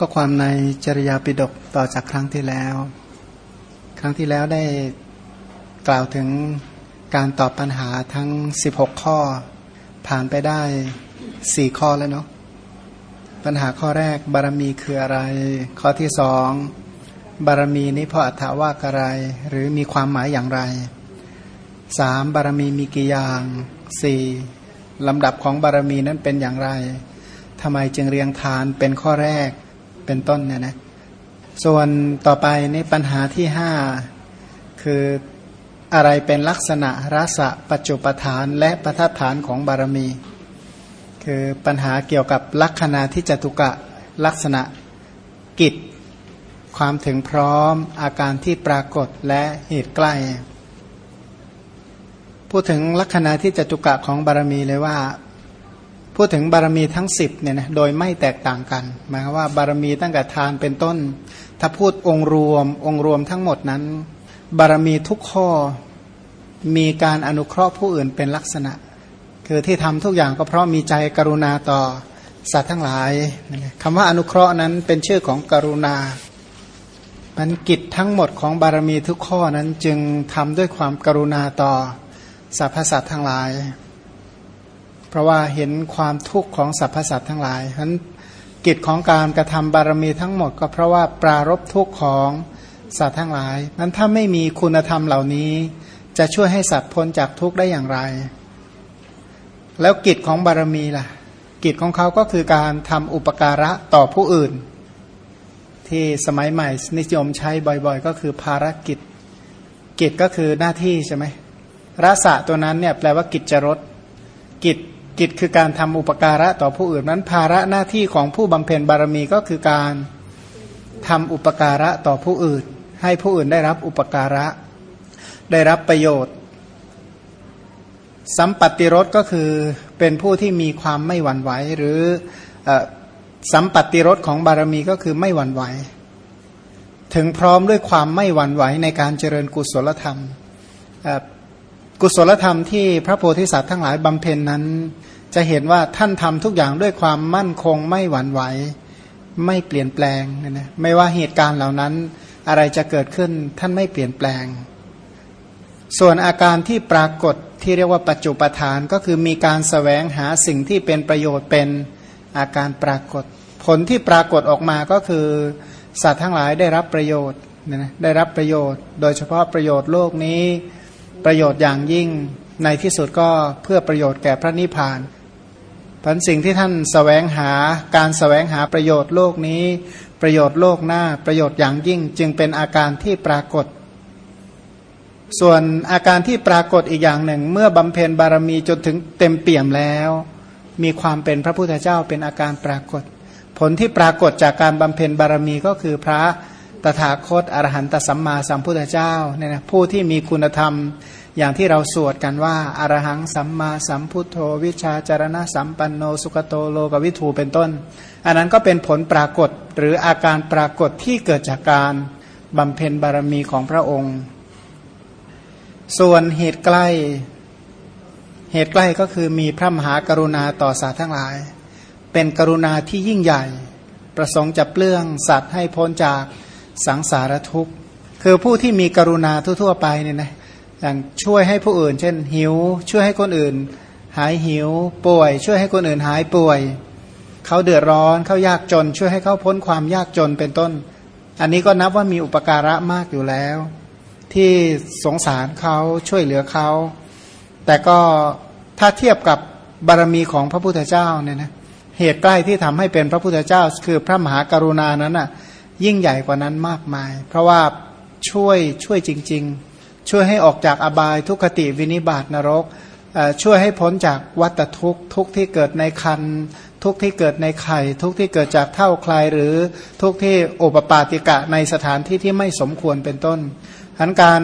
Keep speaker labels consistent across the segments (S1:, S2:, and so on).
S1: ก็ความในจริยาปิดกต่อจากครั้งที่แล้ว ครั้งที่แล้วได้กล่าวถึงการตอบปัญหาทั้ง 16 ข้อ ผ่านไปได้ 4 ข้อแล้วเนาะปัญหาข้อแรกบารมีคืออะไร ข้อที่สองบารมีนี้พราะอัตว่าอะไร หรือมีความหมายอย่างไรสามบารมีมีกี่อย่างสี่ลำดับของบารมีนั้นเป็นอย่างไรทำไมจึงเรียงทานเป็นข้อแรก เป็นต้นเนี่ยนะส่วนต่อไปนี่ปัญหาที่ห้าคืออะไรเป็นลักษณะรสะปัจจุปทานและประทัฐานของบารมี คือปัญหาเกี่ยวกับลักษณะที่จตุกะลักษณะกิจ ความถึงพร้อมอาการที่ปรากฏและเหตุใกล้ พูดถึงลักษณะที่จตุกะของบารมีเลยว่า พูดถึงบารมีทั้งสิบเนี่ยนะโดยไม่แตกต่างกัน หมายว่าบารมีตั้งแต่ทานเป็นต้น ถ้าพูดองค์รวม องค์รวมทั้งหมดนั้น บารมีทุกข้อมีการอนุเคราะห์ผู้อื่นเป็นลักษณะ คือที่ทำทุกอย่างก็เพราะมีใจกรุณาต่อสัตว์ทั้งหลายคำว่าอนุเคราะห์นั้นเป็นชื่อของกรุณามันกิจทั้งหมดของบารมีทุกข้อนั้นจึงทำด้วยความกรุณาต่อสรรพสัตว์ทั้งหลาย เพราะว่าเห็นความทุกข์ของสรรพสัตว์ทั้งหลายฉะนั้นกิจของการกระทำบารมีทั้งหมด ก็เพราะว่าปรารบทุกข์ของสัตว์ทั้งหลายนั้นถ้าไม่มีคุณธรรมเหล่านี้ จะช่วยให้สัตว์พ้นจากทุกข์ได้อย่างไร แล้วกิจของบารมีล่ะ กิจของเขาก็คือการทำอุปการะต่อผู้อื่น ที่สมัยใหม่นิยมใช้บ่อยๆ ก็คือภารกิจ กิจก็คือหน้าที่ใช่ไหมรสะตัวนั้นเนี่ยแปลว่ากิจจรสกิจ กิจคือการทำอุปการะต่อผู้อื่นนั้น ภาระหน้าที่ของผู้บำเพ็ญบารมีก็คือการทำอุปการะต่อผู้อื่น ให้ผู้อื่นได้รับอุปการะ ได้รับประโยชน์ สัมปัติรสก็คือเป็นผู้ที่มีความไม่หวั่นไหวหรือสัมปัติรสของบารมีก็คือไม่หวั่นไหว ถึงพร้อมด้วยความไม่หวั่นไหวในการเจริญกุศลธรรม กุศลธรรมที่พระโพธิสัตว์ทั้งหลายบำเพ็ญนั้น จะเห็นว่าท่านทำทุกอย่างด้วยความมั่นคงไม่หวั่นไหว ไม่เปลี่ยนแปลงนะไม่ว่าเหตุการณ์เหล่านั้นอะไรจะเกิดขึ้นท่านไม่เปลี่ยนแปลง ส่วนอาการที่ปรากฏที่เรียกว่าปัจจุปทานก็คือมีการสแสวงหาสิ่งที่เป็นประโยชน์เป็นอาการปรากฏ ผลที่ปรากฏออกมาก็คือสัตว์ทั้งหลายได้รับประโยชน์นะได้รับประโยชน์ โดยเฉพาะประโยชน์โลกนี้ ประโยชน์อย่างยิ่งในที่สุดก็เพื่อประโยชน์แก่พระนิพพานพันสิ่งที่ท่านสแสวงหาการสแสวงหาประโยชน์โลกนี้ ประโยชน์โลกหน้าประโยชน์อย่างยิ่ง จึงเป็นอาการที่ปรากฏ ส่วนอาการที่ปรากฏอีกอย่างหนึ่ง เมื่อบำเพ็ญบารมีจนถึงเต็มเปี่ยมแล้ว มีความเป็นพระพุทธเจ้าเป็นอาการปรากฏ ผลที่ปรากฏจากการบำเพ็ญบารมีก็คือพระ ตถาคตอรหันตสัมมาสัมพุทธเจ้าเนี่ยนะผู้ที่มีคุณธรรมอย่างที่เราสวดกันว่าอารหังสัมมาสัมพุทโธวิชาจารณะสัมปันโนสุขโตโลกวิถูเป็นต้น อันนั้นก็เป็นผลปรากฏหรืออาการปรากฏที่เกิดจากการบำเพ็ญบารมีของพระองค์ ส่วนเหตุใกล้ เหตุใกล้ก็คือมีพระมหากรุณาต่อสัตว์ทั้งหลาย เป็นกรุณาที่ยิ่งใหญ่ ประสงค์จะเปลื้องสัตว์ให้พ้นจาก สังสารทุกข์ คือผู้ที่มีกรุณาทั่วๆไปเนี่ยนะอย่างช่วยให้ผู้อื่น เช่น หิว ช่วยให้คนอื่น หายหิว ป่วย ช่วยให้คนอื่นหายป่วย เขาเดือดร้อนเขายากจน ช่วยให้เขาพ้นความยากจนเป็นต้น อันนี้ก็นับว่ามีอุปการะมากอยู่แล้ว ที่สงสารเขาช่วยเหลือเขา แต่ก็ถ้าเทียบกับบารมีของพระพุทธเจ้าเนี่ยนะเหตุใกล้ที่ทำให้เป็นพระพุทธเจ้า คือพระมหากรุณานั้นอะ ยิ่งใหญ่กว่านั้นมากมาย เพราะว่าช่วยช่วยจริง ๆ ช่วยให้ออกจากอบายทุกขติวินิบาตนรก ช่วยให้พ้นจากวัตทุกทุกที่เกิดในคันทุกที่เกิดในไข่ ทุกที่เกิดจากเท่าคลายหรือทุกที่โอปปาติกะในสถานที่ที่ไม่สมควรเป็นต้นทันการ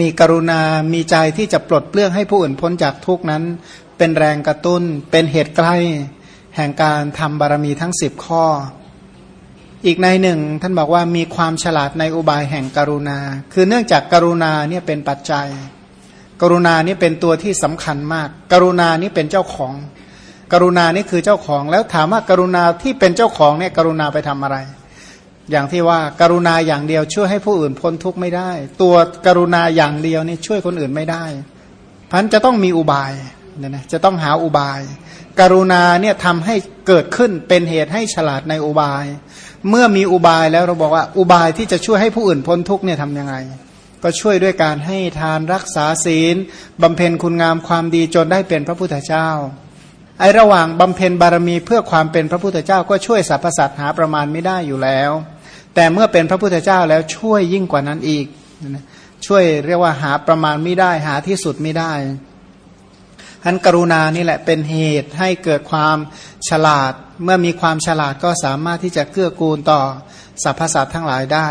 S1: มีกรุณา มีใจที่จะปลดเปลื้องให้ผู้อื่นพ้นจากทุกนั้น เป็นแรงกระตุ้น เป็นเหตุใกล้ แห่งการทำบารมีทั้งสิบข้อ อีกในหนึ่ง ท่านบอกว่ามีความฉลาดในอุบายแห่งกรุณา คือเนื่องจากกรุณาเนี่ยเป็นปัจจัย กรุณานี่เป็นตัวที่สำคัญมาก กรุณานี่เป็นเจ้าของ กรุณานี่คือเจ้าของ แล้วถามว่ากรุณาที่เป็นเจ้าของเนี่ยกรุณาไปทำอะไร อย่างที่ว่าการุณาอย่างเดียวช่วยให้ผู้อื่นพ้นทุกข์ไม่ได้ ตัวกรุณาอย่างเดียวนี่ช่วยคนอื่นไม่ได้พันจะต้องมีอุบายเนี่ยนะจะต้องหาอุบาย กรุณาเนี่ยทำให้เกิดขึ้นเป็นเหตุให้ฉลาดในอุบาย เมื่อมีอุบายแล้วเราบอกว่าอุบายที่จะช่วยให้ผู้อื่นพ้นทุกเนี่ยทำยังไง ก็ช่วยด้วยการให้ทานรักษาศีลบำเพ็ญคุณงามความดีจนได้เป็นพระพุทธเจ้าไอระหว่างบำเพ็ญบารมีเพื่อความเป็นพระพุทธเจ้าก็ช่วยสรรพสัตว์หาประมาณไม่ได้อยู่แล้ว แต่เมื่อเป็นพระพุทธเจ้าแล้วช่วยยิ่งกว่านั้นอีก ช่วยเรียกว่าหาประมาณไม่ได้หาที่สุดไม่ได้ ทันกรุณานี่แหละเป็นเหตุให้เกิดความฉลาด เมื่อมีความฉลาดก็สามารถที่จะเกื้อกูลต่อสรรพสัตว์ทั้งหลายได้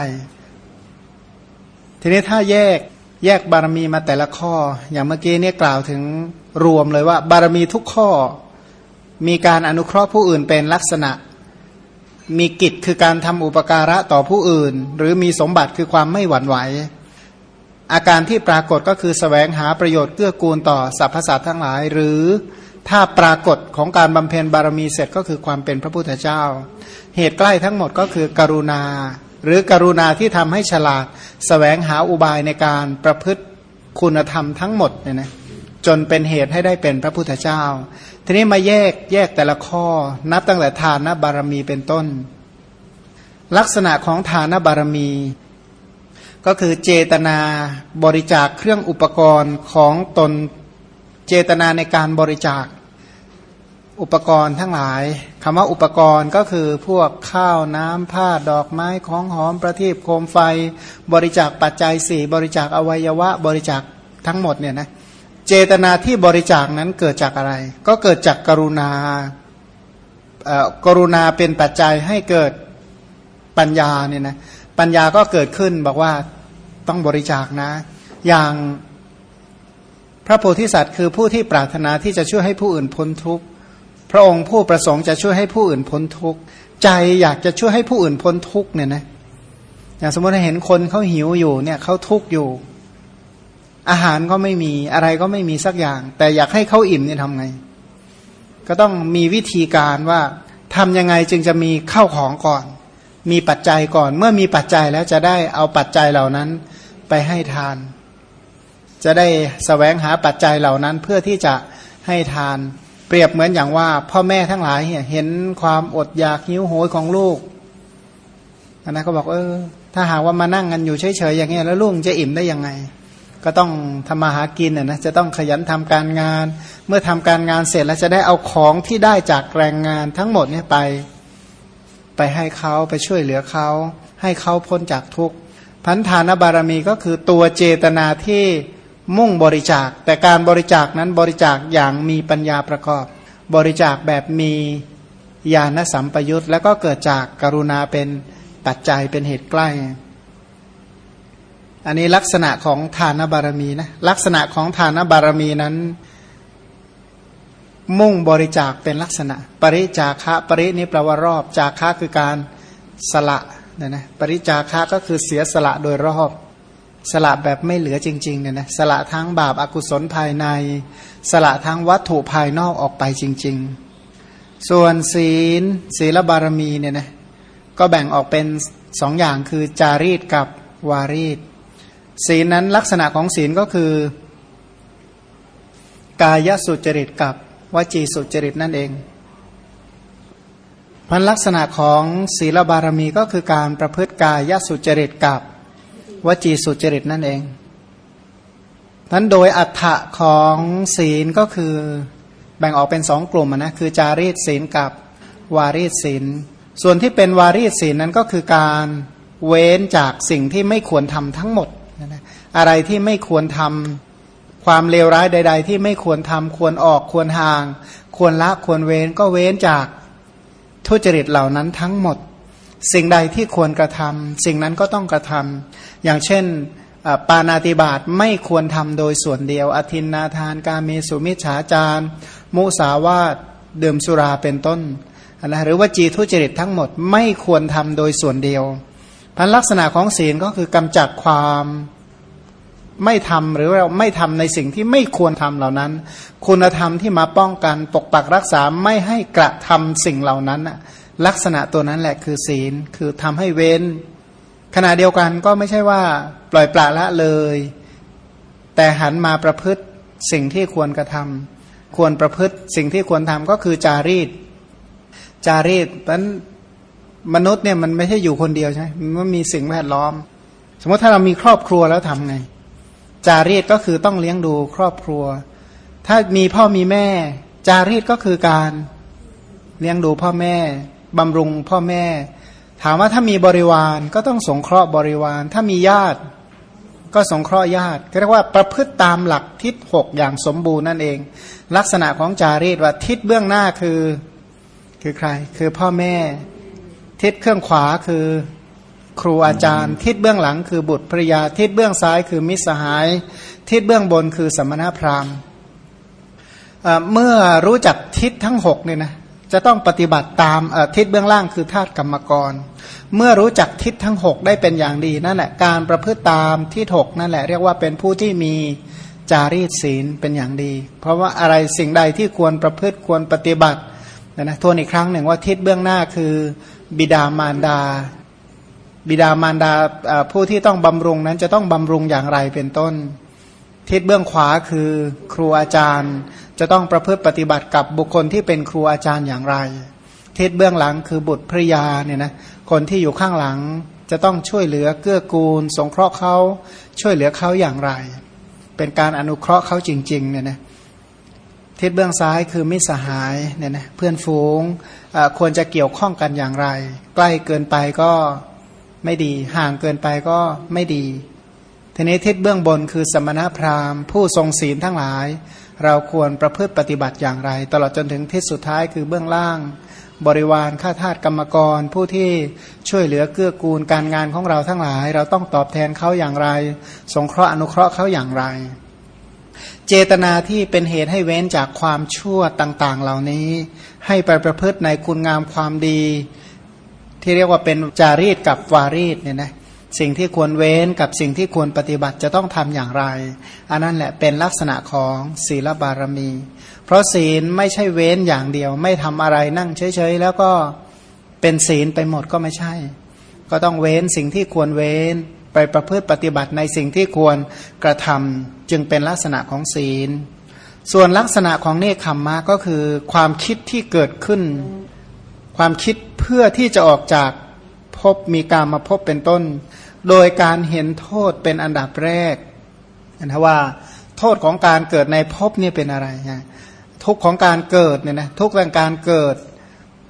S1: ทีนี้ถ้าแยกแยกบารมีมาแต่ละข้อ อย่างเมื่อกี้เนี่ยกล่าวถึงรวมเลยว่า บารมีทุกข้อ มีการอนุเคราะห์ผู้อื่นเป็นลักษณะ มีกิจคือการทำอุปการะต่อผู้อื่น หรือมีสมบัติคือความไม่หวั่นไหว อาการที่ปรากฏก็คือสแสวงหาประโยชน์เกื้อกูลต่อสรรพสัตว์ทั้งหลาย หรือถ้าปรากฏของการบำเพ็ญบารมีเสร็จก็คือความเป็นพระพุทธเจ้า เหตุใกล้ทั้งหมดก็คือกรุณา หรือกรุณาที่ทำให้ฉลาดสแสวงหาอุบายในการประพฤติคุณธรรมทั้งหมดเนี่ยนะจนเป็นเหตุให้ได้เป็นพระพุทธเจ้า ทีนี้มาแยกแยกแต่ละข้อ นับตั้งแต่ทานบารมีเป็นต้น ลักษณะของทานบารมี ก็คือเจตนาบริจาคเครื่องอุปกรณ์ของตนเจตนาในการบริจาคอุปกรณ์ทั้งหลายคำว่าอุปกรณ์ก็คือพวกข้าวน้ำผ้าดอกไม้ของหอมประทีปโคมไฟ บริจาคปัจจัยสี่บริจาคอวัยวะ บริจาคทั้งหมดเนี่ยนะเจตนาที่บริจาคนั้นเกิดจากอะไร ก็เกิดจากกรุณากรุณาเป็นปัจจัยให้เกิดปัญญาเนี่ยนะปัญญาก็เกิดขึ้นบอกว่า ต้องบริจาคนะ อย่างพระโพธิสัตว์คือผู้ที่ปรารถนาที่จะช่วยให้ผู้อื่นพ้นทุกข์พระองค์ผู้ประสงค์จะช่วยให้ผู้อื่นพ้นทุกข์ใจอยากจะช่วยให้ผู้อื่นพ้นทุกข์เนี่ยนะอย่างสมมติเห็นคนเขาหิวอยู่เนี่ยเขาทุกข์อยู่ อาหารก็ไม่มีอะไรก็ไม่มีสักอย่าง แต่อยากให้เขาอิ่มเนี่ยทำไง ก็ต้องมีวิธีการว่าทำยังไงจึงจะมีข้าวของก่อน มีปัจจัยก่อน เมื่อมีปัจจัยแล้วจะได้เอาปัจจัยเหล่านั้น ไปให้ทาน จะได้สแสวงหาปัจจัยเหล่านั้นเพื่อที่จะให้ทาน เปรียบเหมือนอย่างว่า พ่อแม่ทั้งหลายเห็นความอดอยากหิวโหยของลูกอันนั้นก็บอกเออ ถ้าหากว่ามานั่งกันอยู่เฉยๆอย่างเงี้ยแล้วลูกจะอิ่มได้ยังไง ก็ต้องทำมาหากินน่ยนะจะต้องขยันทำการงาน เมื่อทำการงานเสร็จแล้วจะได้เอาของที่ได้จากแรงงานทั้งหมดเนี่ยไป ไปให้เขาไปช่วยเหลือเขาให้เขาพ้นจากทุกข์ พันธานบารมีก็คือตัวเจตนาที่มุ่งบริจาค แต่การบริจาคนั้นบริจาคอย่างมีปัญญาประกอบ บริจาคแบบมีญาณสัมปยุตแล้วก็เกิดจากกรุณาเป็นปัจจัยเป็นเหตุใกล้ อันนี้ลักษณะของทานบารมีนะลักษณะของทานบารมีนั้น มุ่งบริจาคเป็นลักษณะ ปริจาคะปรินี้แปลว่ารอบจาคะคือการสละ เนี่ยนะปริจาคะก็คือเสียสละโดยรอบ สละแบบไม่เหลือจริงๆเนี่ยนะสละทั้งบาปอากุศลภายใน สละทั้งวัตถุภายนอกออกไปจริง ๆ ส่วนศีลศีลบารมีเนี่ยนะก็แบ่งออกเป็นสองอย่างคือจารีตกับวารีตศีลนั้นลักษณะของศีลก็คือ กายสุจริตกับวจีสุจริตนั่นเอง พันลักษณะของศีลบารมีก็คือการประพฤติกายสุจริตกับวจีสุจริตนั่นเองนั้นโดยอัฏฐะของศีลก็คือแบ่งออกเป็นสองกลุ่มนะคือจารีตศีลกับวารีตศีล ส่วนที่เป็นวารีตศีลนั้นก็คือการเว้นจากสิ่งที่ไม่ควรทำทั้งหมดอะไรที่ไม่ควรทำความเลวร้ายใด ๆ ที่ไม่ควรทำควรออกควรห่าง ควรละควรเว้นก็เว้นจาก ทุจริตเหล่านั้นทั้งหมด สิ่งใดที่ควรกระทำสิ่งนั้นก็ต้องกระทำอย่างเช่นปานาติบาตไม่ควรทำโดยส่วนเดียว อธินนาทานการเมสุมิฉาจารมุสาวาตเดื่มสุราเป็นต้นนะหรือว่าจีทุจริตทั้งหมดไม่ควรทำโดยส่วนเดียวพันลักษณะของศีลก็คือกำจัดความ ไม่ทำหรือเราไม่ทำในสิ่งที่ไม่ควรทำเหล่านั้น คุณธรรมที่มาป้องกันปกปักรักษาไม่ให้กระทำสิ่งเหล่านั้นลักษณะตัวนั้นแหละคือศีลคือทำให้เว้น ขณะเดียวกันก็ไม่ใช่ว่าปล่อยปละละเลย แต่หันมาประพฤติสิ่งที่ควรกระทำควรประพฤติสิ่งที่ควรทำก็คือจารีต จารีตเพราะมนุษย์เนี่ยมันไม่ใช่อยู่คนเดียวใช่ไหมมันมีสิ่งแวดล้อม สมมติถ้าเรามีครอบครัวแล้วทำไง จารีตก็คือต้องเลี้ยงดูครอบครัว ถ้ามีพ่อมีแม่ จารีตก็คือการเลี้ยงดูพ่อแม่บำรุงพ่อแม่ ถามว่าถ้ามีบริวารก็ต้องสงเคราะห์บริวาร ถ้ามีญาติก็สงเคราะห์ญาติเรียกว่าประพฤติตามหลักทิศหกอย่างสมบูรณ์นั่นเอง ลักษณะของจารีตว่าทิศเบื้องหน้าคือคือใคร คือพ่อแม่ ทิศเครื่องขวาคือ ครูอาจารย์ ทิศเบื้องหลังคือบุตรภรยา ทิศเบื้องซ้ายคือมิสหาย ทิศเบื้องบนคือสมณพราหมณ์เมื่อรู้จักทิศทั้งหกเนี่ยนะจะต้องปฏิบัติตามทิศเบื้องล่างคือธาตุกรรมกร เมื่อรู้จักทิศทั้งหกได้เป็นอย่างดีนั่นแหละการประพฤติตามทิศหกนั่นแหละเรียกว่าเป็นผู้ที่มีจารีตศีลเป็นอย่างดี เพราะว่าอะไรสิ่งใดที่ควรประพฤติควรปฏิบัตินะนะทวนอีกครั้งหนึ่งว่าทิศเบื้องหน้าคือ บิดามารดา บิดามารดาผู้ที่ต้องบำรุงนั้นจะต้องบำรุงอย่างไรเป็นต้น ทิศเบื้องขวาคือครูอาจารย์ จะต้องประพฤติปฏิบัติกับบุคคลที่เป็นครูอาจารย์อย่างไร ทิศเบื้องหลังคือบุตรภริยาเนี่ยนะคนที่อยู่ข้างหลังจะต้องช่วยเหลือเกื้อกูล สงเคราะห์เขาช่วยเหลือเขาอย่างไร เป็นการอนุเคราะห์เขาจริงๆเนี่ยนะทิศเบื้องซ้ายคือมิสหายเนี่ยนะเพื่อนฝูงควรจะเกี่ยวข้องกันอย่างไร ใกล้เกินไปก็ ไม่ดี ห่างเกินไปก็ไม่ดี ทีนี้ทิศเบื้องบนคือสมณพราหมณ์ ผู้ทรงศีลทั้งหลาย เราควรประพฤติปฏิบัติอย่างไร ตลอดจนถึงทิศสุดท้ายคือเบื้องล่าง บริวารข้าทาสกรรมกร ผู้ที่ช่วยเหลือเกื้อกูลการงานของเราทั้งหลาย เราต้องตอบแทนเขาอย่างไร สงเคราะห์อนุเคราะห์เขาอย่างไร เจตนาที่เป็นเหตุให้เว้นจากความชั่วต่าง ๆ เหล่านี้ ให้ไปประพฤติในคุณงามความดี ที่เรียกว่าเป็นจารีตกับวารีตเนี่ยนะสิ่งที่ควรเว้นกับสิ่งที่ควรปฏิบัติจะต้องทำอย่างไร อันนั้นแหละเป็นลักษณะของศีลบารมี เพราะศีลไม่ใช่เว้นอย่างเดียว ไม่ทำอะไรนั่งเฉยๆ แล้วก็เป็นศีลไปหมดก็ไม่ใช่ ก็ต้องเว้นสิ่งที่ควรเว้นไปประพฤติปฏิบัติในสิ่งที่ควรกระทำจึงเป็นลักษณะของศีล ส่วนลักษณะของเนคขมมะก็คือความคิดที่เกิดขึ้น ความคิดเพื่อที่จะออกจากพบมีการมาพบเป็นต้น โดยการเห็นโทษเป็นอันดับแรกนะว่าโทษของการเกิดในภพนี่เป็นอะไรนะทุกของการเกิดเนี่ยนะทุกเรื่องการเกิด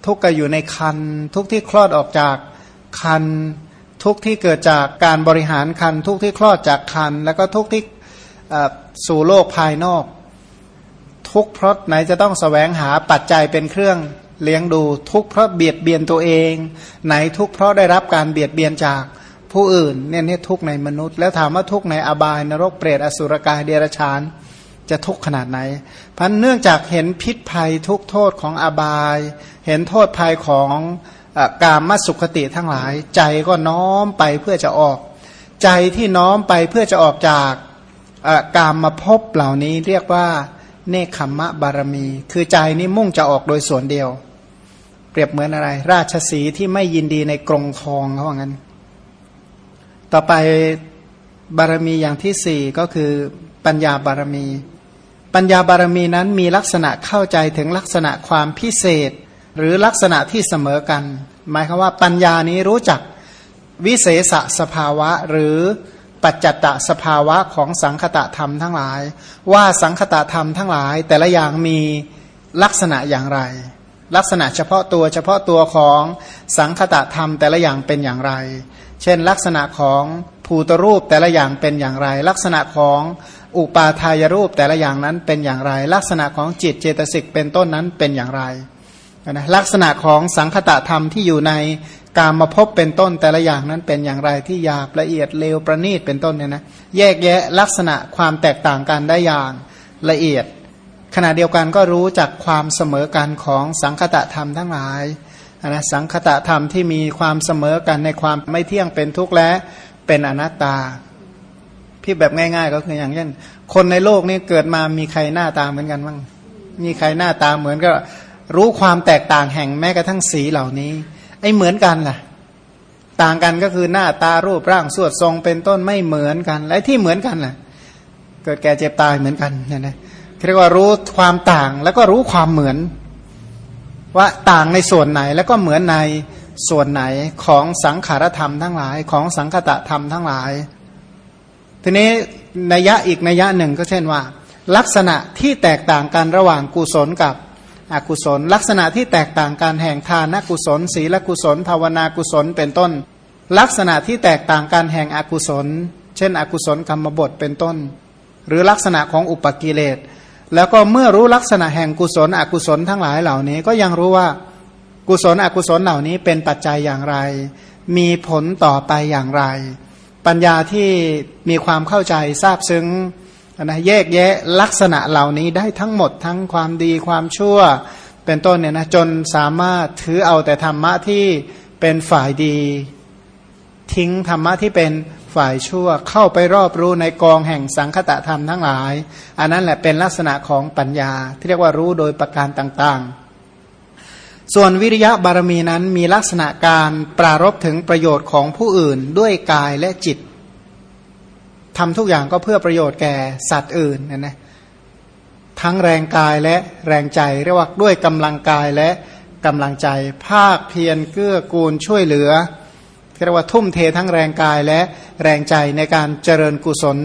S1: ทุกก็อยู่ในคัน ทุกที่คลอดออกจากคัน ทุกที่เกิดจากการบริหารคัน ทุกที่คลอดจากคัน แล้วก็ทุกที่สู่โลกภายนอก ทุกเพราะไหนจะต้องสแสวงหาปัจจัยเป็นเครื่อง เลี้ยงดูทุกเพราะเบียดเบียนตัวเอง ไหนทุกเพราะได้รับการเบียดเบียนจากผู้อื่นเนี่ยนี่ทุกในมนุษย์ แล้วถามว่าทุกในอบายนรกเปรตอสุรกายเดรัจฉานจะทุกข์ขนาดไหนพันเนื่องจากเห็นพิษภัยทุกโทษของอบาย เห็นโทษภัยของกามมัสุขติทั้งหลาย ใจก็น้อมไปเพื่อจะออก ใจที่น้อมไปเพื่อจะออกจากกามมาพบเหล่านี้เรียกว่าเนคขมะบารมี คือใจนี้มุ่งจะออกโดยส่วนเดียว รียบเหมือนอะไร ราชสีที่ไม่ยินดีในกรงทองเขาว่างั้น ต่อไปบารมีอย่างที่สี่ก็คือปัญญาบารมี ปัญญาบารมีนั้นมีลักษณะเข้าใจถึงลักษณะความพิเศษ หรือลักษณะที่เสมอกัน หมายคือว่าปัญญานี้รู้จักวิเศษสภาวะหรือปัจจัตตสภาวะของสังคตะธรรมทั้งหลาย ว่าสังคตะธรรมทั้งหลาย แต่ละอย่างมีลักษณะอย่างไร ลักษณะเฉพาะตัวเฉพาะตัวของสังคตะธรรมแต่ละอย่างเป็นอย่างไร เช่น ลักษณะของภูตรูปแต่ละอย่างเป็นอย่างไร ลักษณะของอุปาทายรูปแต่ละอย่างนั้นเป็นอย่างไร ลักษณะของจิตเจตสิกเป็นต้นนั้นเป็นอย่างไรนะลักษณะของสังคตะธรรมที่อยู่ในการมาพบเป็นต้นแต่ละอย่างนั้นเป็นอย่างไรที่หยาบละเอียดเลวประณีตเป็นต้นเนี่ยนะแยกแยะลักษณะความแตกต่างกันได้อย่างละเอียด ขณะเดียวกันก็รู้จักความเสมอกันของสังคตะธรรมทั้งหลายนะสังคตะธรรมที่มีความเสมอกันในความไม่เที่ยงเป็นทุกข์และเป็นอนัตตาพี่แบบง่าย ๆ ก็คืออย่างเช่น คนในโลกนี้เกิดมามีใครหน้าตาเหมือนกันบ้างมีใครหน้าตาเหมือนก็รู้ความแตกต่างแห่งแม้กระทั่งสีเหล่านี้ ไอ้เหมือนกันล่ะ ต่างกันก็คือหน้าตารูปร่างสวดทรงเป็นต้นไม่เหมือนกัน และที่เหมือนกันล่ะ เกิดแก่เจ็บตายเหมือนกันเนี่ยนะ เรียกว่ารู้ความต่างแล้วก็รู้ความเหมือน ว่าต่างในส่วนไหนแล้วก็เหมือนในส่วนไหนของสังขารธรรมทั้งหลาย ของสังคตะธรรมทั้งหลาย ทีนี้นัยยะอีกนัยยะหนึ่งก็เช่นว่า ลักษณะที่แตกต่างกันระหว่างกุศลกับอกุศล ลักษณะที่แตกต่างกันแห่งทานกุศล ศีลกุศลภาวนากุศลเป็นต้น ลักษณะที่แตกต่างกันแห่งอกุศล เช่น อกุศลกรรมบทเป็นต้น หรือลักษณะของอุปกิเลส แล้วก็เมื่อรู้ลักษณะแห่งกุศลอกุศลทั้งหลายเหล่านี้ ก็ยังรู้ว่ากุศลอกุศลเหล่านี้เป็นปัจจัยอย่างไร มีผลต่อไปอย่างไร ปัญญาที่มีความเข้าใจทราบซึ้งนะแยกแยะลักษณะเหล่านี้ได้ทั้งหมดทั้งความดีความชั่ว เป็นต้นเนี่ยนะจนสามารถถือเอาแต่ธรรมะที่เป็นฝ่ายดี ทิ้งธรรมะที่เป็น ฝ่ายชั่วเข้าไปรอบรู้ในกองแห่งสังคตะธรรมทั้งหลาย อันนั้นแหละเป็นลักษณะของปัญญา ที่เรียกว่ารู้โดยประการต่างๆ ส่วนวิริยะบารมีนั้นมีลักษณะการปรารบถึงประโยชน์ของผู้อื่นด้วยกายและจิตทำทุกอย่างก็เพื่อประโยชน์แก่สัตว์อื่นนะนะทั้งแรงกายและแรงใจเรียกว่าด้วยกำลังกายและกำลังใจ ภาคเพียรเกื้อกูลช่วยเหลือ เรียกว่าทุ่มเททั้งแรงกายและแรงใจในการเจริญกุศล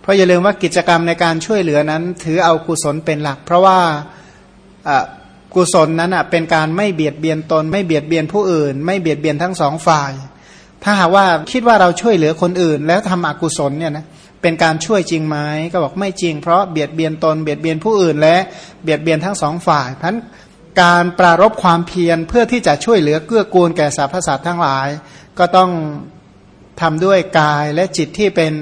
S1: เพราะอย่าลืมว่ากิจกรรมในการช่วยเหลือนั้น ถือเอากุศลเป็นหลัก เพราะว่ากุศลนั้นเป็นการไม่เบียดเบียนตน ไม่เบียดเบียนผู้อื่น ไม่เบียดเบียนทั้งสองฝ่าย ถ้าหากว่าคิดว่าเราช่วยเหลือคนอื่น แล้วทำอกุศลเนี่ยนะเป็นการช่วยจริงไหมก็บอกไม่จริง เพราะเบียดเบียนตนเบียดเบียนผู้อื่นและเบียดเบียนทั้งสองฝ่ายเพราะ การปรารบความเพียรเพื่อที่จะช่วยเหลือเกื้อกูลแก่สรรพสัตว์ทั้งหลาย ก็ต้องทำด้วยกายและจิตที่เป็น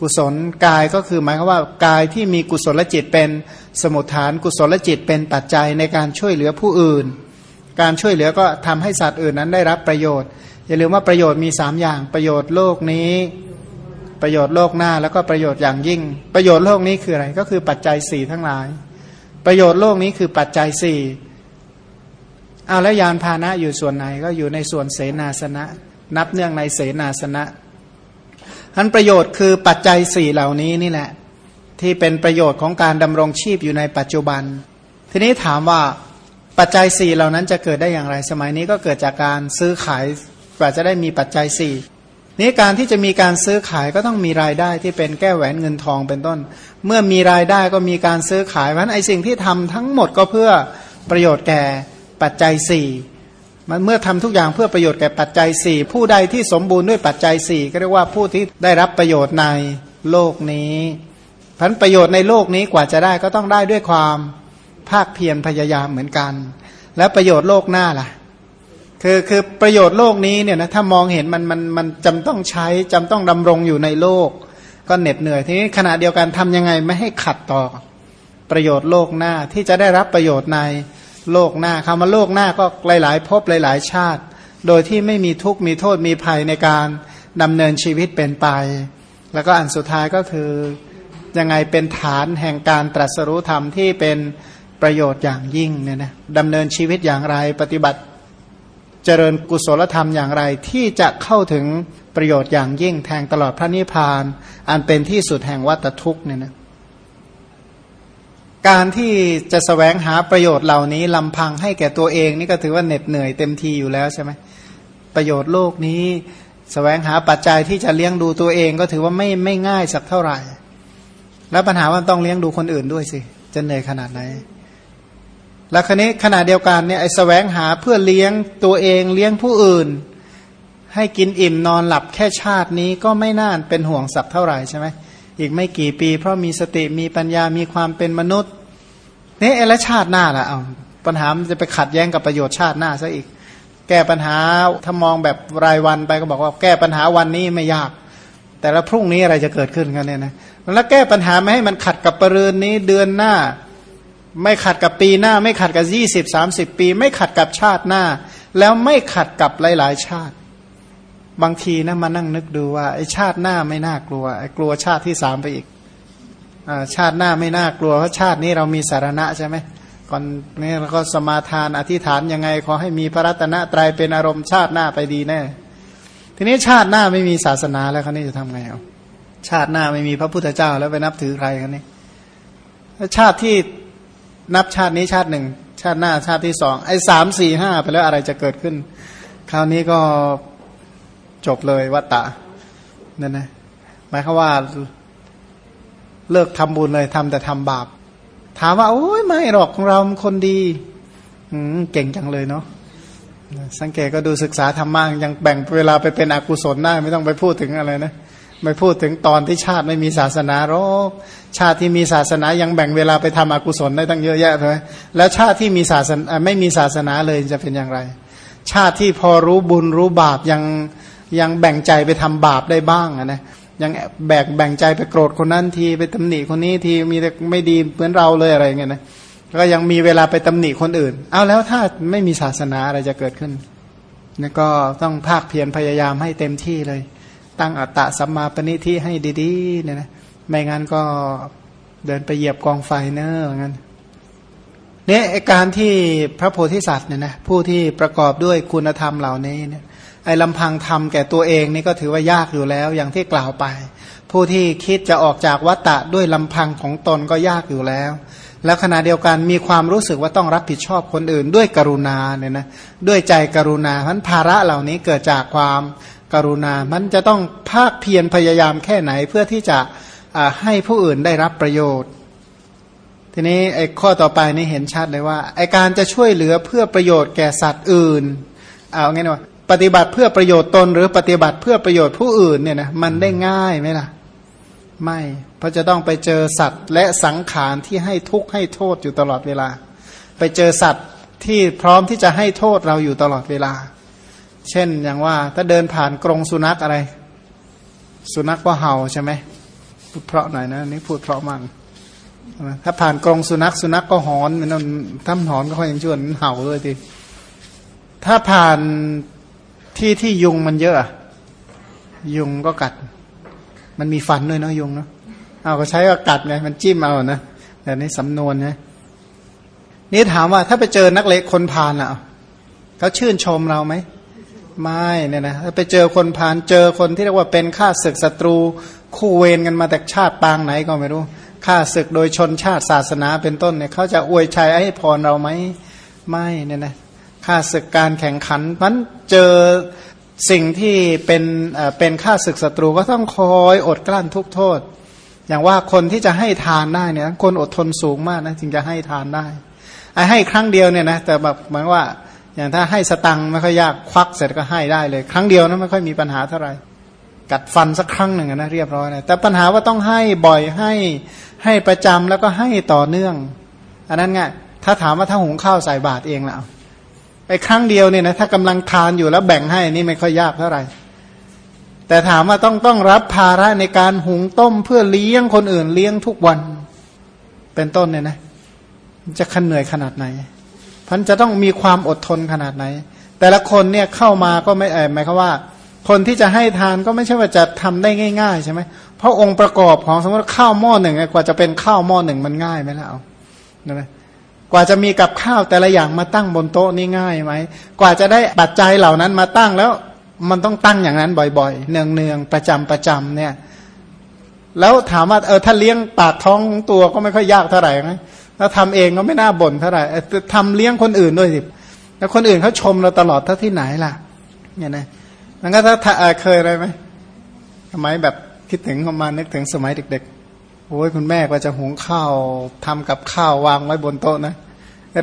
S1: กุศลกายก็คือหมายความว่ากายที่มีกุศลจิตเป็นสมุทฐานกุศลจิตเป็นปัจจัยในการช่วยเหลือผู้อื่น การช่วยเหลือก็ทำให้สัตว์อื่นนั้นได้รับประโยชน์ อย่าลืมว่าประโยชน์มี 3 อย่างประโยชน์โลกนี้ ประโยชน์โลกหน้าแล้วก็ประโยชน์อย่างยิ่ง ประโยชน์โลกนี้คืออะไรก็คือปัจจัยสี่ทั้งหลาย ประโยชน์โลกนี้คือปัจจัยสี่ เอาแล้วยานพาหนะอยู่ส่วนไหนก็อยู่ในส่วนเสนาสนะ นับเนื่องในเสนาสนะอันประโยชน์คือปัจจัยสี่เหล่านี้นี่แหละ ที่เป็นประโยชน์ของการดำรงชีพอยู่ในปัจจุบัน ทีนี้ถามว่าปัจจัยสี่เหล่านั้นจะเกิดได้อย่างไร สมัยนี้ก็เกิดจากการซื้อขายกว่าจะได้มีปัจจัยสี่นี้การที่จะมีการซื้อขายก็ต้องมีรายได้ที่เป็นแก้แหวนเงินทองเป็นต้น เมื่อมีรายได้ก็มีการซื้อขายเพราะนั้นไอสิ่งที่ทำทั้งหมดก็เพื่อประโยชน์แก่ ปัจจัยสี่มันเมื่อทำทุกอย่างเพื่อประโยชน์แก่ปัจจัยสี่ผู้ใดที่สมบูรณ์ด้วยปัจจัยสี่ก็เรียกว่าผู้ที่ได้รับประโยชน์ในโลกนี้พันประโยชน์ในโลกนี้กว่าจะได้ก็ต้องได้ด้วยความภาคเพียรพยายามเหมือนกัน แล้วประโยชน์โลกหน้าล่ะ คือคือประโยชน์โลกนี้เนี่ยนะถ้ามองเห็นมันมันมันจำต้องใช้จำต้องดำรงอยู่ในโลก ก็เหน็ดเหนื่อยทีนี้ขณะเดียวกันทำยังไงไม่ให้ขัดต่อประโยชน์โลกหน้าที่จะได้รับประโยชน์ใน โลกหน้าคำว่าโลกหน้าก็หลาย ๆ พบหลาย ๆ ชาติ โดยที่ไม่มีทุกข์มีโทษมีภัยในการดำเนินชีวิตเป็นไป แล้วก็อันสุดท้ายก็คือยังไงเป็นฐานแห่งการตรัสรู้ธรรมที่เป็นประโยชน์อย่างยิ่งเนี่ยนะดำเนินชีวิตอย่างไรปฏิบัติเจริญกุศลธรรมอย่างไรที่จะเข้าถึงประโยชน์อย่างยิ่งแทงตลอดพระนิพพาน อันเป็นที่สุดแห่งวัตทุกเนี่ยนะ การที่จะสแสวงหาประโยชน์เหล่านี้ลำพังให้แก่ตัวเองนี่ก็ถือว่าเหน็ดเหนื่อยเต็มทีอยู่แล้วใช่ไหมประโยชน์โลกนี้สแสวงหาปัจจัยที่จะเลี้ยงดูตัวเองก็ถือว่าไม่ไม่ง่ายสักเท่าไหร่ แล้วปัญหาว่าต้องเลี้ยงดูคนอื่นด้วยสิ จะเหนื่อยขนาดไหน แล้วคนี้ขณะเดียวกันเนี่ยไอ้สแสวงหาเพื่อเลี้ยงตัวเองเลี้ยงผู้อื่น ให้กินอิ่มนอนหลับแค่ชาตินี้ก็ไม่น่าเป็นห่วงสักเท่าไหร่ใช่ไหม อีกไม่กี่ปี เพราะมีสติมีปัญญามีความเป็นมนุษย์นี่เอละชาติหน้าล่ะเอาปัญหามันจะไปขัดแย้งกับประโยชน์ชาติหน้าซะอีก แก้ปัญหาถ้ามองแบบรายวันไปก็บอกว่าแก้ปัญหาวันนี้ไม่ยาก แต่ละพรุ่งนี้อะไรจะเกิดขึ้นกันเนี่ยนะแล้วแก้ปัญหาไม่ให้มันขัดกับปรืนนี้เดือนหน้า ไม่ขัดกับปีหน้า ไม่ขัดกับยี่สิบสามสิบปี ไม่ขัดกับชาติหน้า แล้วไม่ขัดกับหลาย ๆ ชาติ บางทีนะมานั่งนึกดูว่าไอชาติหน้าไม่น่ากลัวไอกลัวชาติที่สามไปอีกอชาติหน้าไม่น่ากลัวเพราะชาตินี้เรามีสารณะใช่ไหมก่อนนี้เราก็สมาทานอธิษฐานยังไง ขอให้มีพระรัตนตรัยเป็นอารมณ์ชาติหน้าไปดีแน่ ทีนี้ชาติหน้าไม่มีศาสนาแล้วเขานี่จะทำไงเอาชาติหน้าไม่มีพระพุทธเจ้าแล้วไปนับถือใครกันนี่ชาติที่นับชาตินี้ชาติหนึ่งชาติหน้าชาติที่สองไอ้สามสี่ห้าไปแล้วอะไรจะเกิดขึ้น คราวนี้ก็ จบเลยวัตตะนั่นนะหมายความว่า เลิกทำบุญเลยทำแต่ทำบาป ถามว่า โอ้ยไม่หรอกของเราคนดี อืเก่งจังเลยเนาะสังเกตก็ดูศึกษาธรรมะยังแบ่งเวลาไปเป็นอกุศลได้ไม่ต้องไปพูดถึงอะไรนะไม่พูดถึงตอนที่ชาติไม่มีศาสนาหรอกชาติที่มีศาสนายังแบ่งเวลาไปทำอกุศลได้ตั้งเยอะแยะเลยแล้วชาติที่มีศาสนาไม่มีศาสนาเลยจะเป็นอย่างไร ชาติที่พอรู้บุญรู้บาปยัง ยังแบ่งใจไปทำบาปได้บ้างนะยังแบกแบ่งใจไปโกรธคนนั้นทีไปตำหนิคนนี้ทีมีแต่ไม่ดีเหมือนเราเลยอะไรเงี้ยนะก็ยังมีเวลาไปตำหนิคนอื่น เอาแล้วถ้าไม่มีศาสนาอะไรจะเกิดขึ้นนี่ก็ต้องภาคเพียรพยายามให้เต็มที่เลย ตั้งอัตตะสัมมาปณิที่ให้ดีๆเนี่ยนะไม่งั้นก็เดินไปเหยียบกองไฟเนอะงั้นเนี่ยการที่พระโพธิสัตว์เนี่ยนะผู้ที่ประกอบด้วยคุณธรรมเหล่านี้เนี่ย ไอ้ลำพังทำแก่ตัวเองนี่ก็ถือว่ายากอยู่แล้วอย่างที่กล่าวไป ผู้ที่คิดจะออกจากวัตตะด้วยลำพังของตนก็ยากอยู่แล้ว แล้วขณะเดียวกันมีความรู้สึกว่าต้องรับผิดชอบคนอื่น ด้วยกรุณาเนี่ยนะด้วยใจกรุณาเพราะภาระเหล่านี้เกิดจากความกรุณา มันจะต้องภาคเพียรพยายามแค่ไหนเพื่อที่จะให้ผู้อื่นได้รับประโยชน์ ทีนี้ไอ้ข้อต่อไปนี่เห็นชัดเลยว่าไอ้การจะช่วยเหลือเพื่อประโยชน์แก่สัตว์อื่น เอาไงนะ ปฏิบัติเพื่อประโยชน์ตน หรือปฏิบัติเพื่อประโยชน์ผู้อื่นเนี่ยนะมันได้ง่ายไหมล่ะ ไม่เพราะจะต้องไปเจอสัตว์ และสังขารที่ให้ทุกข์ให้โทษอยู่ตลอดเวลา ไปเจอสัตว์ที่พร้อมที่จะให้โทษเราอยู่ตลอดเวลา เช่นอย่างว่าถ้าเดินผ่านกรงสุนัขอะไร สุนัขก็เห่าใช่ไหมพูดเพราะหน่อยนะนี่พูดเพราะมั่งถ้าผ่านกรงสุนัขสุนัขก็หอนมันถ้าหอนก็ค่อยยังชวนเห่าเลยทีถ้าผ่าน ที่ที่ยุงมันเยอะ ยุงก็กัด มันมีฟันด้วยเนาะยุงเนาะเอาก็ใช้ก็กัดไงมันจิ้มเอานะแต่ในสำนวนนะนี่ถามว่าถ้าไปเจอนักเลงคนพาลอะเขาชื่นชมเราไหมไม่เนี่ยนะถ้าไปเจอคนพาลเจอคนที่เรียกว่าเป็นข้าศึกศัตรูคู่เวรกันมาแต่ชาติปางไหนก็ไม่รู้ข้าศึกโดยชนชาติศาสนาเป็นต้นเนี่ยเขาจะอวยชัยให้พรเราไหมไม่เนี่ยนะ ค่าศึกการแข่งขันมันเจอสิ่งที่เป็นเป็นค่าศึกศัตรูก็ต้องคอยอดกลั้นทุกโทษ อย่างว่าคนที่จะให้ทานได้เนี่ยคนอดทนสูงมากนะจึงจะให้ทานได้ไอ้ให้ครั้งเดียวเนี่ยนะแต่แบบหมายว่าอย่างถ้าให้สตังค์ไม่ค่อยยากควักเสร็จก็ให้ได้เลย ครั้งเดียวนะไม่ค่อยมีปัญหาเท่าไหร่กัดฟันสักครั้งหนึ่งนะเรียบร้อยเลยแต่ปัญหาว่าต้องให้บ่อยให้ให้ประจำแล้วก็ให้ต่อเนื่อง อันนั้นไงถ้าถามว่าถ้าหุงข้าวใส่บาตรเองแล้ว ไอ้ครั้งเดียวเนี่ยนะถ้ากำลังทานอยู่แล้วแบ่งให้นี่ไม่ค่อยยากเท่าไหร่ แต่ถามว่าต้องต้องรับภาระในการหุงต้มเพื่อเลี้ยงคนอื่นเลี้ยงทุกวัน เป็นต้นเนี่ยนะจะขันเหนื่อยขนาดไหนพันจะต้องมีความอดทนขนาดไหน แต่ละคนเนี่ยเข้ามาก็ไม่เออหมายความว่า คนที่จะให้ทานก็ไม่ใช่ว่าจะทำได้ง่าย ๆ ใช่ไหมเพราะองค์ประกอบของสมมติข้าวหม้อหนึ่งกว่าจะเป็นข้าวหม้อหนึ่งมันง่ายไหมล่ะเอานะ กว่าจะมีกับข้าวแต่ละอย่างมาตั้งบนโต๊ะนี่ง่ายไหม กว่าจะได้ปัจจัยเหล่านั้นมาตั้งแล้วมันต้องตั้งอย่างนั้นบ่อยๆ เนืองๆ ประจำประจำเนี่ย แล้วถามว่าเออถ้าเลี้ยงปากท้องตัวก็ไม่ค่อยยากเท่าไหร่ไหมถ้าทำเองก็ไม่น่าบ่นเท่าไหร่ทำเลี้ยงคนอื่นด้วยสิแล้วคนอื่นเขาชมเราตลอดถ้าที่ไหนล่ะ เนี่ยนะมันก็ถ้าเคยอะไรไหมสมัยแบบคิดถึงประมาณนึกถึงสมัยเด็ก ๆ โอ้ยคุณแม่ก็จะหุงข้าวทำกับข้าววางไว้บนโต๊ะนะ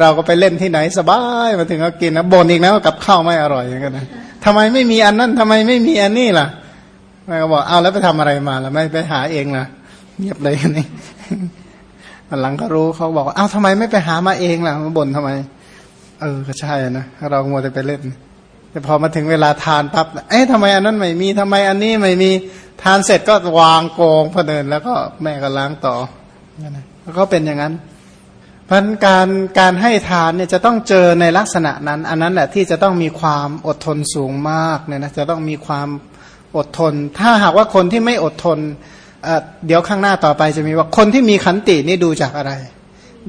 S1: เราก็ไปเล่นที่ไหนสบายมาถึงก็กินนะบ่นอีกนะว่ากับข้าวไม่อร่อยอย่างเงี้ยนะทำไมไม่มีอันนั้นทำไมไม่มีอันนี้ล่ะแม่ก็บอกเอาแล้วไปทำอะไรมาล่ะไม่ไปหาเองล่ะเงียบเลยนี่หลังก็รู้เขาบอกว่าอ้าวทำไมไม่ไปหามาเองล่ะมาบ่นทำไม เออก็ใช่นะเราโมแต่ไปเล่น แต่พอมาถึงเวลาทานปั๊บเอ๊ะทำไมอันนั้นไม่มีทำไมอันนี้ไม่มีทานเสร็จก็วางโกงพเดินแล้วก็แม่ก็ล้างต่อแล้วก็เป็นอย่างนั้น พราะการการให้ทานเนี่ยจะต้องเจอในลักษณะนั้น อันนั้นแหละที่จะต้องมีความอดทนสูงมากเนี่ยนะจะต้องมีความอดทน ถ้าหากว่าคนที่ไม่อดทนเเดี๋ยวข้างหน้าต่อไปจะมีว่าคนที่มีขันตินี่ดูจากอะไร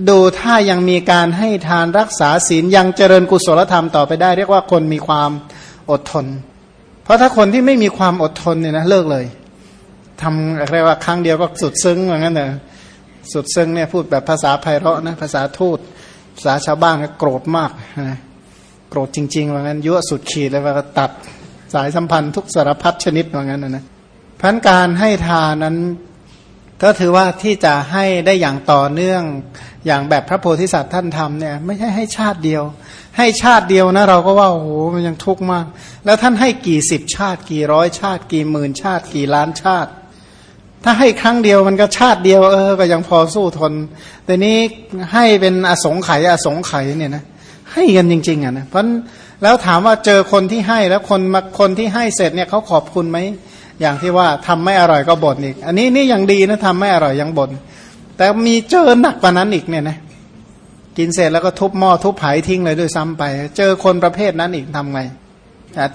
S1: ดูถ้ายังมีการให้ทานรักษาศีลยังเจริญกุศลธรรมต่อไปได้ เรียกว่าคนมีความอดทน เพราะถ้าคนที่ไม่มีความอดทนเนี่ยนะเลิกเลยทำเรียกว่าครั้งเดียวก็สุดซึ้งเหมือนกันเลย สุดซึ้งเนี่ยพูดแบบภาษาไพเราะนะภาษาทูตภาษาชาวบ้านก็โกรธมากนะโกรธจริงๆว่างั้นยั่วสุดขีดเลยว่าตัดสายสัมพันธ์ทุกสารพัดชนิดว่างั้นนะนะพันการให้ทานนั้นก็ถือว่าที่จะให้ได้อย่างต่อเนื่องอย่างแบบพระโพธิสัตว์ท่านทำเนี่ย ไม่ใช่ให้ชาติเดียว ให้ชาติเดียวนะ เราก็ว่าโอ้โหมันยังทุกข์มาก แล้วท่านให้กี่สิบชาติ กี่ร้อยชาติ กี่หมื่นชาติ กี่ล้านชาติ ถ้าให้ครั้งเดียวมันก็ชาติเดียวเออก็ยังพอสู้ทน แต่นี้ให้เป็นอสงไขยอสงไขยเนี่ยนะให้กันจริง ๆอะนะเพราะแล้วถามว่าเจอคนที่ให้แล้วคนมาคนที่ให้เสร็จเนี่ยเขาขอบคุณไหมอย่างที่ว่าทำไม่อร่อยก็บ่นอีก อันนี้นี่ยังดีนะทำไม่อร่อยยังบ่นแต่มีเจอหนักกว่านั้นอีกเนี่ยนะกินเสร็จแล้วก็ทุบหม้อทุบไผ่ทิ้งเลยด้วยซ้ำไป เจอคนประเภทนั้นอีกทำไง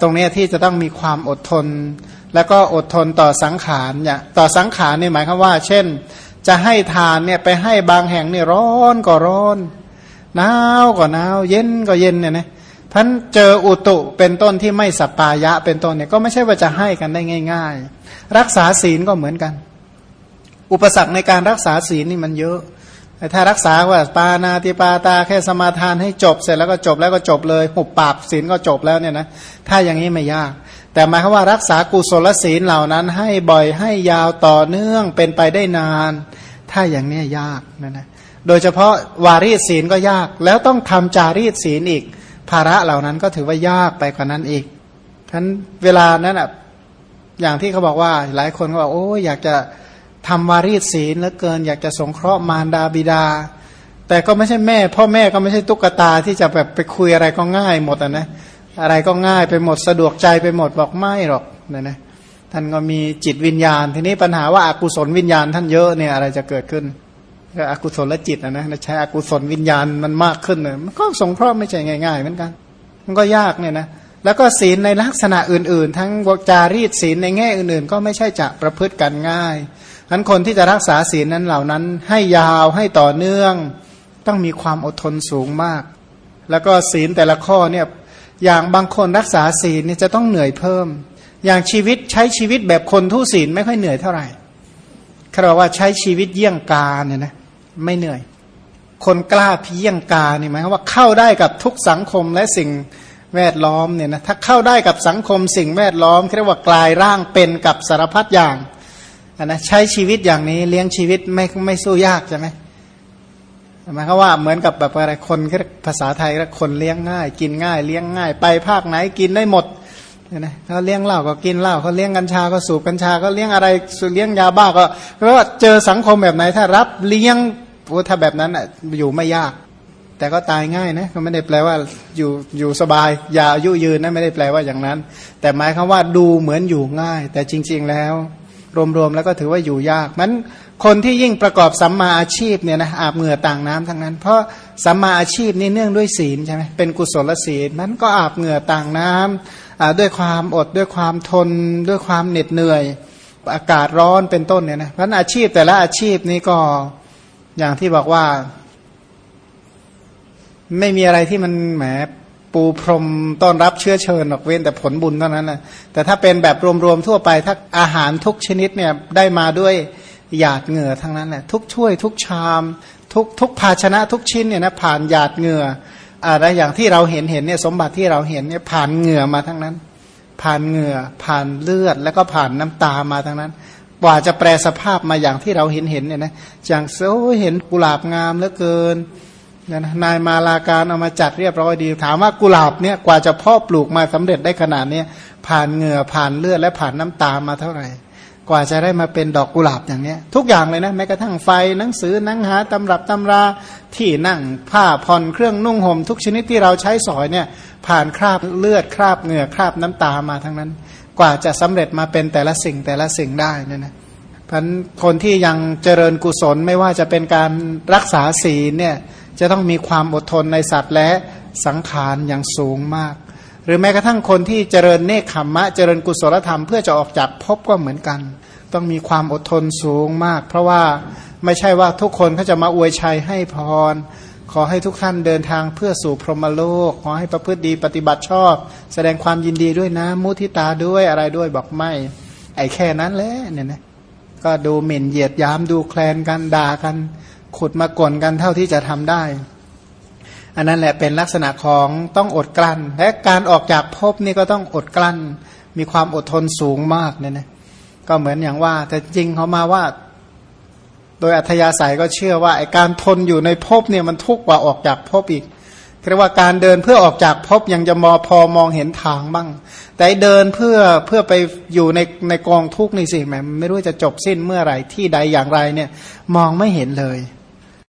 S1: ตรงนี้ที่จะต้องมีความอดทน แล้วก็อดทนต่อสังขารเนี่ยต่อสังขารนี่หมายความว่า เช่น จะให้ทานเนี่ยไปให้บางแห่งเนี่ยร้อนก็ร้อนหนาวก็หนาวเย็นก็เย็นเนี่ยนะท่านเจออุตุเป็นต้นที่ไม่สัปปายะเป็นต้นเนี่ยก็ไม่ใช่ว่าจะให้กันได้ง่าย ๆ รักษาศีลก็เหมือนกัน อุปสรรคในการรักษาศีลนี่มันเยอะ ถ้ารักษาว่าปานาติปาตาแค่สมาทานให้จบเสร็จแล้วก็จบแล้วก็จบเลยหุบปากศีลก็จบแล้วเนี่ยนะถ้าอย่างนี้ไม่ยาก แต่หมายความว่ารักษากุศลศีลเหล่านั้น ให้บ่อยให้ยาวต่อเนื่องเป็นไปได้นาน ถ้าอย่างนี้ยากนะนะโดยเฉพาะวารีศีลก็ยาก แล้วต้องทำจารีศีลอีก ภาระเหล่านั้นก็ถือว่ายากไปกว่านั้นอีกฉะนั้นเวลานั้นอะอย่างที่เขาบอกว่าหลายคนก็บอกโอ้อยากจะ ทำวารีศีลแล้วเกิน อยากจะสงเคราะห์มารดาบิดา แต่ก็ไม่ใช่แม่ พ่อแม่ก็ไม่ใช่ตุ๊กตาที่จะแบบไปคุยอะไรก็ง่ายหมดอะนะอะไรก็ง่ายไปหมดสะดวกใจไปหมดบอกไม่หรอกเนี่ยนะท่านก็มีจิตวิญญาณ ทีนี้ปัญหาว่าอากุศลวิญญาณท่านเยอะเนี่ยอะไรจะเกิดขึ้นก็อกุศลและจิตนะนะใช้อกุศลวิญญาณมันมากขึ้นเนี่ยมันก็สงเคราะห์ไม่ใช่ง่ายๆเหมือนกัน มันก็ยากเนี่ยนะแล้วก็ศีลในลักษณะอื่น ๆ ทั้งวจารีตศีลในแง่อื่น ๆ ก็ไม่ใช่จะประพฤติกันง่าย ทั้นคนที่จะรักษาศีลนั้นเหล่านั้น ให้ยาวให้ต่อเนื่อง ต้องมีความอดทนสูงมาก แล้วก็ศีลแต่ละข้อเนี่ยอย่างบางคนรักษาศีลเนี่ยจะต้องเหนื่อยเพิ่ม อย่างชีวิตใช้ชีวิตแบบคนทุศีลไม่ค่อยเหนื่อยเท่าไหร่เขาบอกว่าใช้ชีวิตเยี่ยงกาเนี่ยนะไม่เหนื่อย คนกล้าเพียงกาเนี่ยหมายว่าเข้าได้กับทุกสังคมและสิ่งแวดล้อมเนี่ยนะถ้าเข้าได้กับสังคมสิ่งแวดล้อมเรียกว่ากลายร่างเป็นกับสารพัดอย่าง นะใช้ชีวิตอย่างนี้เลี้ยงชีวิตไม่ไม่สู้ยากใช่ไหมหมายความว่าเหมือนกับแบบอะไรคนภาษาไทยก็คนเลี้ยงง่าย กินง่ายเลี้ยงง่าย ไปภาคไหนกินได้หมดนะเขาเลี้ยงเหล้าก็กินเหล้าเขาเลี้ยงกัญชาก็สูบกัญชาก็เลี้ยงอะไรเลี้ยงยาบ้าก็เพราะว่าเจอสังคมแบบไหนถ้ารับเลี้ยงถ้าแบบนั้นอะอยู่ไม่ยาก แต่ก็ตายง่ายนะก็ไม่ได้แปลว่าอยู่อยู่สบายอยาอายุยืนนะไม่ได้แปลว่าอย่างนั้น แต่หมายคำว่าดูเหมือนอยู่ง่าย แต่จริง ๆแล้ว รวมๆแล้วก็ถือว่าอยู่ยากมันคนที่ยิ่งประกอบสัมมาอาชีพเนี่ยนะอาบเหงื่อต่างน้ำทั้งนั้น เพราะสัมมาอาชีพนี่เนื่องด้วยศีลใช่ไหมเป็นกุศลศีลนั้นก็อาบเหงื่อต่างน้ำด้วยความอดด้วยความทน ด้วยความเหน็ดเหนื่อย อากาศร้อนเป็นต้นเนี่ยนะเพราะอาชีพแต่ละอาชีพนี้ก็อย่างที่บอกว่า ไม่มีอะไรที่มันแหม ปูพรมต้อนรับเชื้อเชิญหรอกเว้นแต่ผลบุญเท่านั้นนะแต่ถ้าเป็นแบบรวมๆทั่วไปถ้าอาหารทุกชนิดเนี่ยได้มาด้วยหยาดเหงื่อทั้งนั้นแหละทุกช่วยทุกชาม ทุกทุกภาชนะทุกชิ้นเนี่ยนะผ่านหยาดเหงื่ออะไรอย่างที่เราเห็นเห็นเนี่ยสมบัติที่เราเห็นเนี่ยผ่านเหงื่อมาทั้งนั้น ผ่านเหงื่อผ่านเลือดแล้วก็ผ่านน้ำตามาทั้งนั้นกว่าจะแปลสภาพมาอย่างที่เราเห็นเห็นเนี่ยนะอย่างโอ้เห็นกุหลาบงามเหลือเกิน นะนายมาลาการเอามาจัดเรียบร้อยดี ถามว่ากุหลาบเนี่ยกว่าจะพ่อปลูกมาสำเร็จได้ขนาดนี้ผ่านเหงื่อผ่านเลือดและผ่านน้ำตามาเท่าไหร่ กว่าจะได้มาเป็นดอกกุหลาบอย่างเนี้ย ทุกอย่างเลยนะแม้กระทั่งไฟหนังสือหนังหาตำรับตำราที่นั่งผ้าผ่อนเครื่องนุ่งห่มทุกชนิดที่เราใช้สอยเนี่ย ผ่านคราบเลือดคราบเหงื่อคราบน้ำตามาทั้งนั้น กว่าจะสำเร็จมาเป็นแต่ละสิ่งแต่ละสิ่งได้นี่นะพันคนที่ยังเจริญกุศลไม่ว่าจะเป็นการรักษาศีลเนี่ย จะต้องมีความอดทนในสัตว์และสังขารอย่างสูงมาก หรือแม้กระทั่งคนที่เจริญเนคขมมะ เจริญกุศลธรรมเพื่อจะออกจากภพก็เหมือนกัน ต้องมีความอดทนสูงมาก เพราะว่าไม่ใช่ว่าทุกคนเขาจะมาอวยชัยให้พร ขอให้ทุกท่านเดินทางเพื่อสู่พรหมโลก ขอให้ประพฤติดีปฏิบัติชอบ แสดงความยินดีด้วยนะมุทิตาด้วยอะไรด้วยบอกไม่ ไอ้แค่นั้นแหละเนี่ยนะก็ดูหมิ่นเหยียดยามดูแคลนกันด่ากัน ขุดมาก่นกันเท่าที่จะทำได้ อันนั้นแหละเป็นลักษณะของต้องอดกลั้น และการออกจากภพนี่ก็ต้องอดกลั้น มีความอดทนสูงมากเนี่ยนะก็เหมือนอย่างว่า แต่จริงเขามาว่า โดยอัธยาศัยก็เชื่อว่าไอการทนอยู่ในภพเนี่ยมันทุกข์กว่าออกจากภพอีกเรียกว่าการเดินเพื่อออกจากภพยังจะมอพอมองเห็นทางบ้าง แต่เดินเพื่อเพื่อไปอยู่ในในกองทุกข์นี่สิแหมไม่รู้จะจบสิ้นเมื่อไหร่ที่ใดอย่างไรเนี่ย มองไม่เห็นเลย